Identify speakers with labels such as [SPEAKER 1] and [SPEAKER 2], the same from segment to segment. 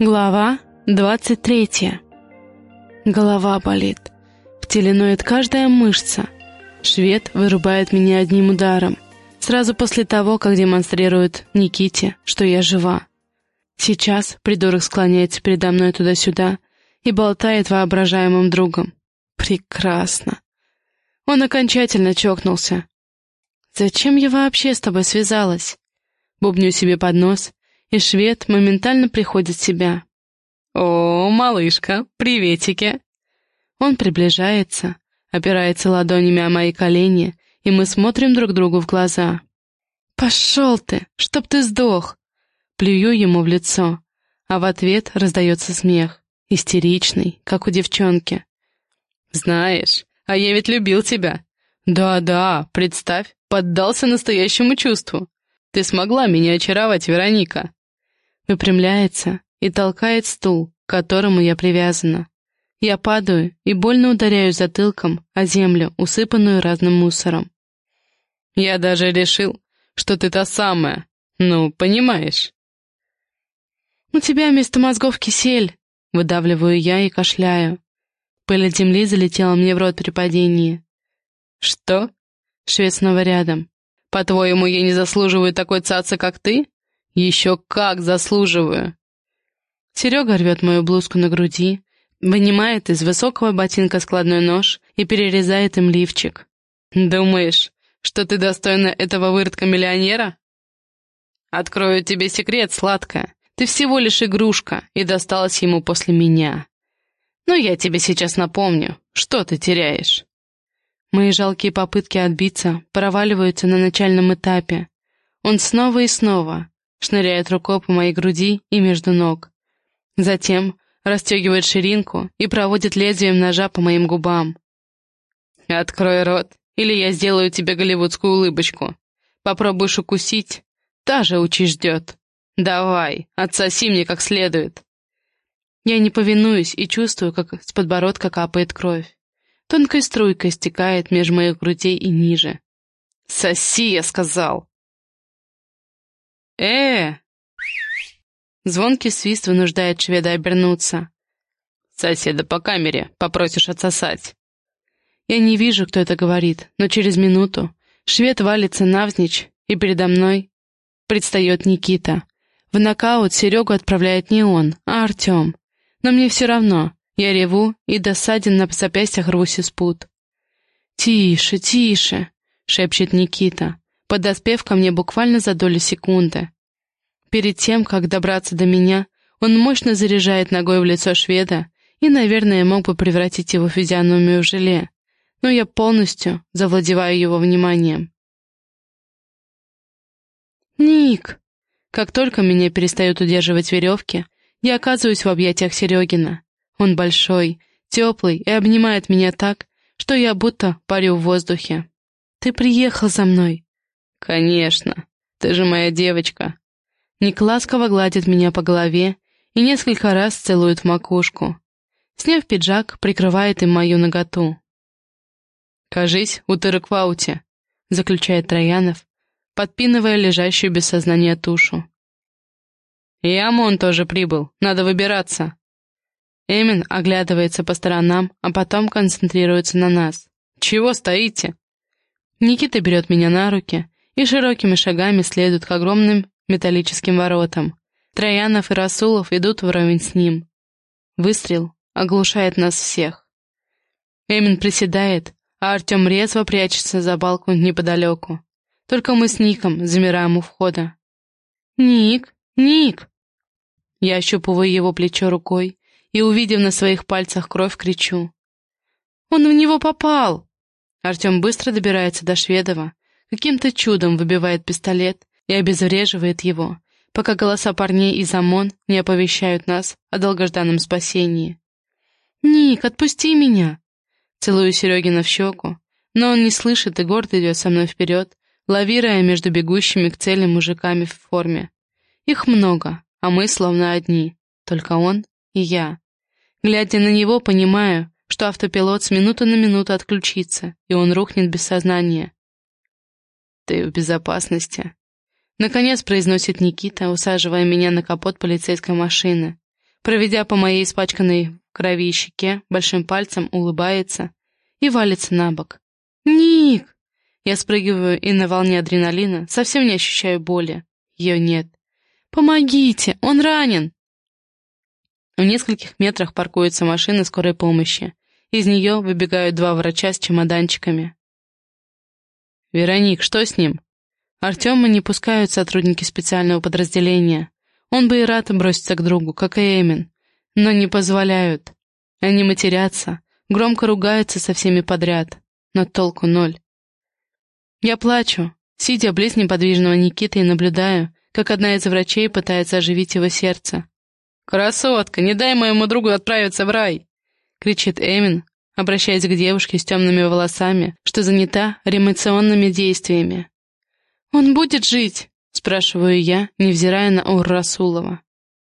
[SPEAKER 1] Глава 23. Голова болит. В каждая мышца. Швед вырубает меня одним ударом. Сразу после того, как демонстрирует Никите, что я жива. Сейчас придурок склоняется передо мной туда-сюда и болтает воображаемым другом. Прекрасно. Он окончательно чокнулся. «Зачем я вообще с тобой связалась?» Бубню себе под нос и швед моментально приходит в себя. «О, малышка, приветики!» Он приближается, опирается ладонями о мои колени, и мы смотрим друг другу в глаза. «Пошел ты, чтоб ты сдох!» Плюю ему в лицо, а в ответ раздается смех, истеричный, как у девчонки. «Знаешь, а я ведь любил тебя!» «Да-да, представь, поддался настоящему чувству. Ты смогла меня очаровать, Вероника!» Выпрямляется и толкает стул, к которому я привязана. Я падаю и больно ударяю затылком о землю, усыпанную разным мусором. Я даже решил, что ты та самая. Ну, понимаешь. «У тебя вместо мозгов кисель», — выдавливаю я и кашляю. Пыль от земли залетела мне в рот при падении. «Что?» — швед снова рядом. «По-твоему, я не заслуживаю такой цацы, как ты?» Еще как заслуживаю. Серега рвет мою блузку на груди, вынимает из высокого ботинка складной нож и перерезает им лифчик. Думаешь, что ты достойна этого выродка-миллионера? Открою тебе секрет, сладкая. Ты всего лишь игрушка, и досталась ему после меня. Но я тебе сейчас напомню, что ты теряешь. Мои жалкие попытки отбиться проваливаются на начальном этапе. Он снова и снова шныряет рукой по моей груди и между ног. Затем расстегивает ширинку и проводит лезвием ножа по моим губам. «Открой рот, или я сделаю тебе голливудскую улыбочку. Попробуешь укусить, та же учи ждет. Давай, отсоси мне как следует». Я не повинуюсь и чувствую, как с подбородка капает кровь. Тонкой струйкой стекает между моих грудей и ниже. «Соси, я сказал!» Э Звонкий свист вынуждает шведа обернуться. «Соседа по камере, попросишь отсосать». Я не вижу, кто это говорит, но через минуту швед валится навзничь, и передо мной предстает Никита. В нокаут Серегу отправляет не он, а Артем. Но мне все равно, я реву и досаден на запястьях рвусь из пут. «Тише, тише!» — шепчет Никита подоспев ко мне буквально за долю секунды. Перед тем, как добраться до меня, он мощно заряжает ногой в лицо шведа и, наверное, мог бы превратить его физиономию в желе, но я полностью завладеваю его вниманием. «Ник!» Как только меня перестают удерживать веревки, я оказываюсь в объятиях Серегина. Он большой, теплый и обнимает меня так, что я будто парю в воздухе. «Ты приехал за мной!» «Конечно, ты же моя девочка». Ник ласково гладит меня по голове и несколько раз целует в макушку. Сняв пиджак, прикрывает им мою наготу. «Кажись, утырок в ауте», — заключает Троянов, подпинывая лежащую без сознания тушу. «И Амон тоже прибыл, надо выбираться». Эмин оглядывается по сторонам, а потом концентрируется на нас. «Чего стоите?» Никита берет меня на руки и широкими шагами следует к огромным металлическим воротам. Троянов и Расулов идут вровень с ним. Выстрел оглушает нас всех. Эмин приседает, а Артем резво прячется за балку неподалеку. Только мы с Ником замираем у входа. «Ник! Ник!» Я ощупываю его плечо рукой и, увидев на своих пальцах кровь, кричу. «Он в него попал!» Артем быстро добирается до Шведова, каким-то чудом выбивает пистолет и обезвреживает его, пока голоса парней из ОМОН не оповещают нас о долгожданном спасении. «Ник, отпусти меня!» Целую Серегина в щеку, но он не слышит и гордо идет со мной вперед, лавируя между бегущими к цели мужиками в форме. Их много, а мы словно одни, только он и я. Глядя на него, понимаю, что автопилот с минуты на минуту отключится, и он рухнет без сознания, «Ты в безопасности», — наконец произносит Никита, усаживая меня на капот полицейской машины. проведя по моей испачканной в крови щеке, большим пальцем улыбается и валится на бок. «Ник!» Я спрыгиваю и на волне адреналина совсем не ощущаю боли. Ее нет. «Помогите! Он ранен!» В нескольких метрах паркуется машина скорой помощи. Из нее выбегают два врача с чемоданчиками. «Вероник, что с ним?» Артема не пускают сотрудники специального подразделения. Он бы и рад броситься к другу, как и Эмин, но не позволяют. Они матерятся, громко ругаются со всеми подряд, но толку ноль. Я плачу, сидя близ неподвижного Никиты и наблюдаю, как одна из врачей пытается оживить его сердце. «Красотка, не дай моему другу отправиться в рай!» — кричит Эмин, обращаясь к девушке с темными волосами, что занята ремоционными действиями. «Он будет жить?» — спрашиваю я, невзирая на Ур-Расулова.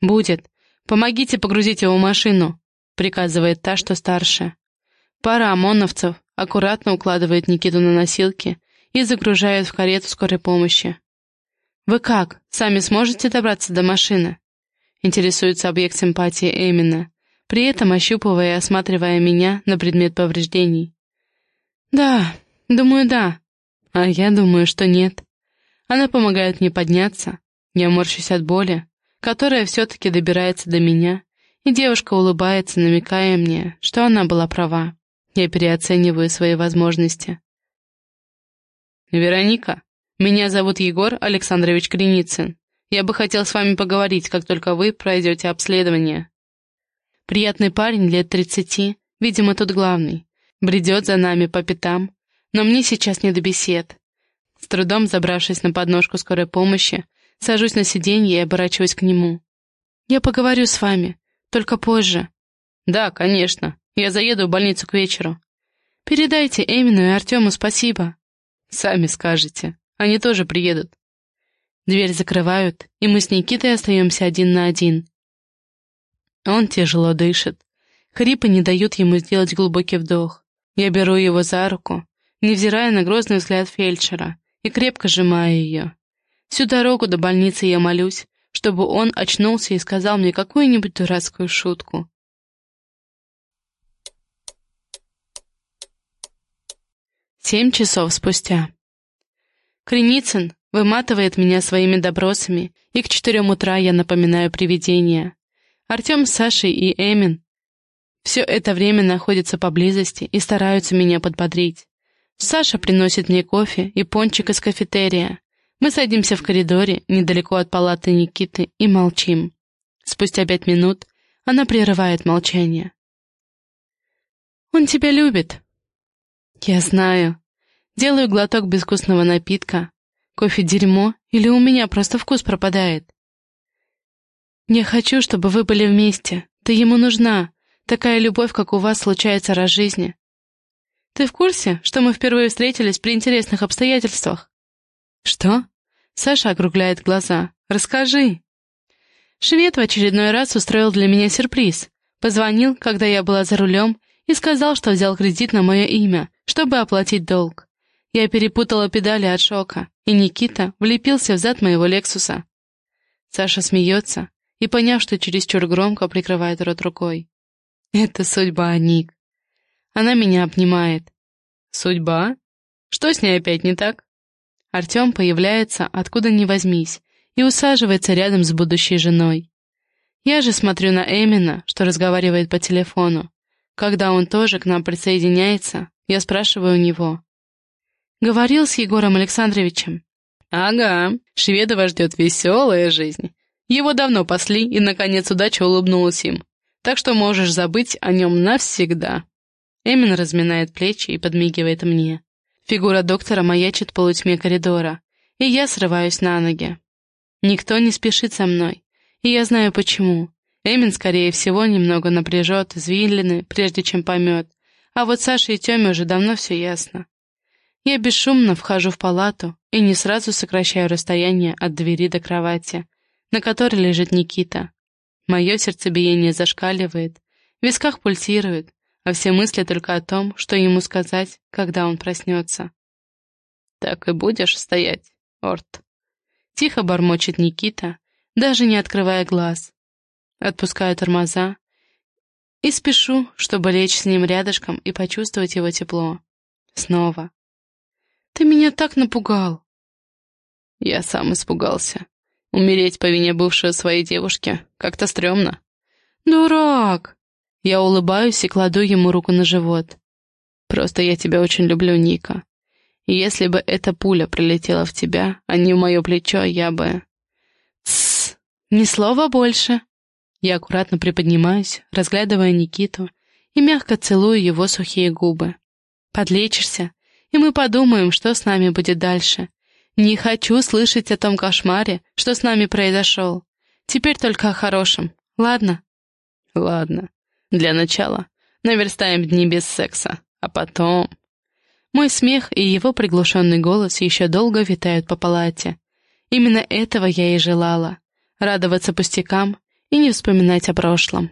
[SPEAKER 1] «Будет. Помогите погрузить его в машину», — приказывает та, что старше. Пара ОМОНовцев аккуратно укладывает Никиту на носилки и загружает в карету скорой помощи. «Вы как, сами сможете добраться до машины?» Интересуется объект симпатии Эмина, при этом ощупывая и осматривая меня на предмет повреждений. «Да, думаю, да. А я думаю, что нет. Она помогает мне подняться. Я морщусь от боли, которая все-таки добирается до меня, и девушка улыбается, намекая мне, что она была права. Я переоцениваю свои возможности. «Вероника, меня зовут Егор Александрович Креницын. Я бы хотел с вами поговорить, как только вы пройдете обследование». Приятный парень лет тридцати, видимо, тут главный, бредет за нами по пятам, но мне сейчас не до бесед. С трудом забравшись на подножку скорой помощи, сажусь на сиденье и оборачиваюсь к нему. «Я поговорю с вами, только позже». «Да, конечно. Я заеду в больницу к вечеру». «Передайте Эмину и Артему спасибо». «Сами скажете. Они тоже приедут». Дверь закрывают, и мы с Никитой остаемся один на один. Он тяжело дышит. Хрипы не дают ему сделать глубокий вдох. Я беру его за руку, невзирая на грозный взгляд фельдшера, и крепко сжимаю ее. Всю дорогу до больницы я молюсь, чтобы он очнулся и сказал мне какую-нибудь дурацкую шутку. Семь часов спустя. Креницын выматывает меня своими добросами, и к четырем утра я напоминаю привидение. Артем с Сашей и Эмин все это время находятся поблизости и стараются меня подбодрить. Саша приносит мне кофе и пончик из кафетерия. Мы садимся в коридоре, недалеко от палаты Никиты, и молчим. Спустя пять минут она прерывает молчание. «Он тебя любит». «Я знаю. Делаю глоток безвкусного напитка. Кофе дерьмо или у меня просто вкус пропадает?» «Я хочу, чтобы вы были вместе. Ты ему нужна. Такая любовь, как у вас, случается раз в жизни. Ты в курсе, что мы впервые встретились при интересных обстоятельствах?» «Что?» Саша округляет глаза. «Расскажи». Швед в очередной раз устроил для меня сюрприз. Позвонил, когда я была за рулем, и сказал, что взял кредит на мое имя, чтобы оплатить долг. Я перепутала педали от шока, и Никита влепился в зад моего Лексуса. Саша смеется и, поняв, что чересчур громко, прикрывает рот рукой. «Это судьба, Ник. Она меня обнимает. Судьба? Что с ней опять не так? Артем появляется, откуда ни возьмись, и усаживается рядом с будущей женой. Я же смотрю на Эмина, что разговаривает по телефону. Когда он тоже к нам присоединяется, я спрашиваю у него. Говорил с Егором Александровичем. Ага, Шведова ждет веселая жизнь. Его давно пасли, и, наконец, удача улыбнулась им. Так что можешь забыть о нем навсегда. Эмин разминает плечи и подмигивает мне. Фигура доктора маячит в полутьме коридора, и я срываюсь на ноги. Никто не спешит со мной, и я знаю почему. Эмин, скорее всего, немного напряжет извилины, прежде чем поймет, а вот Саше и Теме уже давно все ясно. Я бесшумно вхожу в палату и не сразу сокращаю расстояние от двери до кровати, на которой лежит Никита. Мое сердцебиение зашкаливает, в висках пульсирует, а все мысли только о том, что ему сказать, когда он проснется. «Так и будешь стоять, Орт?» Тихо бормочет Никита, даже не открывая глаз. Отпускаю тормоза и спешу, чтобы лечь с ним рядышком и почувствовать его тепло. Снова. «Ты меня так напугал!» Я сам испугался. Умереть по вине бывшей своей девушки как-то стрёмно. «Дурак!» Я улыбаюсь и кладу ему руку на живот. «Просто я тебя очень люблю, Ника. И если бы эта пуля прилетела в тебя, а не в мое плечо, я бы...» «Тссс! Ни слова больше!» Я аккуратно приподнимаюсь, разглядывая Никиту, и мягко целую его сухие губы. «Подлечишься, и мы подумаем, что с нами будет дальше. Не хочу слышать о том кошмаре, что с нами произошел. Теперь только о хорошем, ладно?» «Ладно. Для начала наверстаем дни без секса, а потом...» Мой смех и его приглушенный голос еще долго витают по палате. Именно этого я и желала — радоваться пустякам и не вспоминать о прошлом.